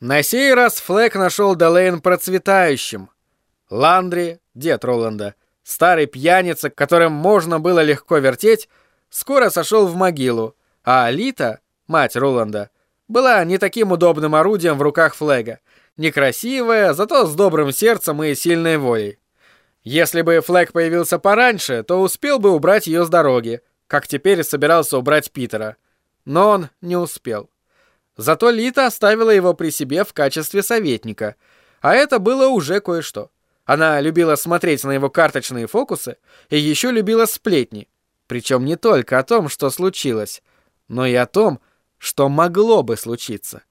На сей раз Флэк нашел Делейн процветающим. Ландри, дед Роланда, старый пьяница, которым можно было легко вертеть, скоро сошел в могилу, а Алита, мать Роланда, была не таким удобным орудием в руках Флэга. Некрасивая, зато с добрым сердцем и сильной волей. Если бы Флэг появился пораньше, то успел бы убрать ее с дороги, как теперь собирался убрать Питера. Но он не успел. Зато Лита оставила его при себе в качестве советника, а это было уже кое-что. Она любила смотреть на его карточные фокусы и еще любила сплетни, причем не только о том, что случилось, но и о том, что могло бы случиться.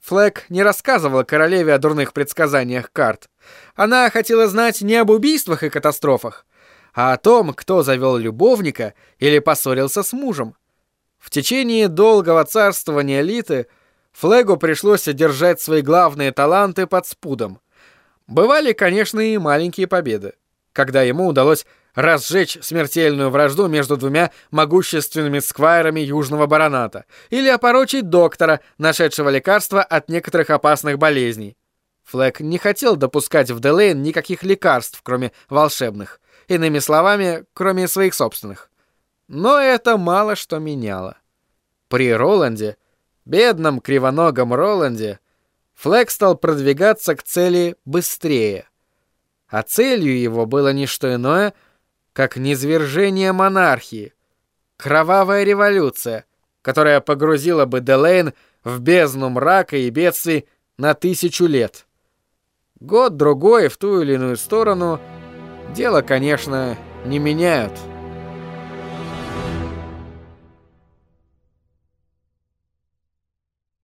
Флэк не рассказывала королеве о дурных предсказаниях карт. Она хотела знать не об убийствах и катастрофах, а о том, кто завел любовника или поссорился с мужем. В течение долгого царствования Литы Флегу пришлось одержать свои главные таланты под спудом. Бывали, конечно, и маленькие победы, когда ему удалось разжечь смертельную вражду между двумя могущественными сквайрами Южного Бароната или опорочить доктора, нашедшего лекарства от некоторых опасных болезней. Флэг не хотел допускать в Делейн никаких лекарств, кроме волшебных. Иными словами, кроме своих собственных. Но это мало что меняло. При Роланде, бедном кривоногом Роланде, Флэг стал продвигаться к цели быстрее. А целью его было не что иное, как низвержение монархии, кровавая революция, которая погрузила бы Делейн в бездну мрака и бедствий на тысячу лет. Год-другой в ту или иную сторону дело, конечно, не меняют.